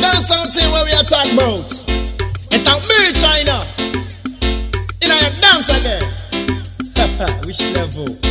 Dance something where we are talking about. It a me China. In a dance again. Which level?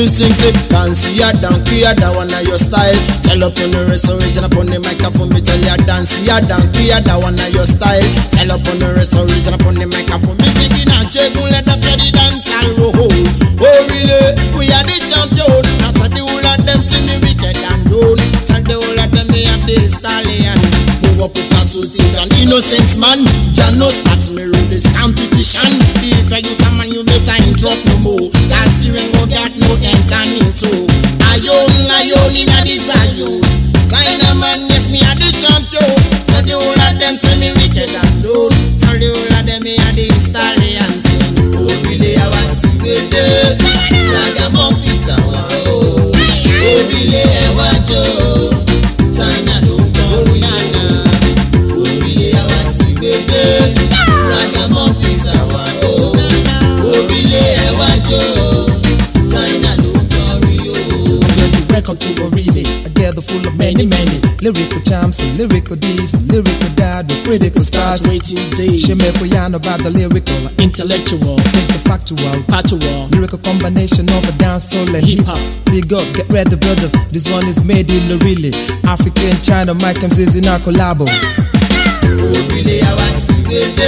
Me sing say dance ya down kia da one your style. Tell up on the rest original upon the microphone. Me tell ya dance ya down kia da one your style. Tell up on the rest original upon the microphone. Me singing and chegun let us hear the dance and roll. Oh really, we are the champion. After the whole of them see me wicked and known. Tell the whole of them me have the stallion. Move up with a suit an innocent man. Jah no start me rule this competition. If you come and you better drop no more. Cause you ain't got no enter into. Ayon, ayon in a desire. Kind of Welcome to Orile, a gather full of many, many lyrical charms and lyrical deeds, lyrical dad with critical stars. waiting days. Shemeko Yan about the lyrical, Intellectual, it's the factual. factual, Lyrical combination of a dance soul and hip hip hop. Big up, get ready, brothers. This one is made in Orile. African China, Mike MCs in our collabo. Orílẹ̀ àwa ti gbédé.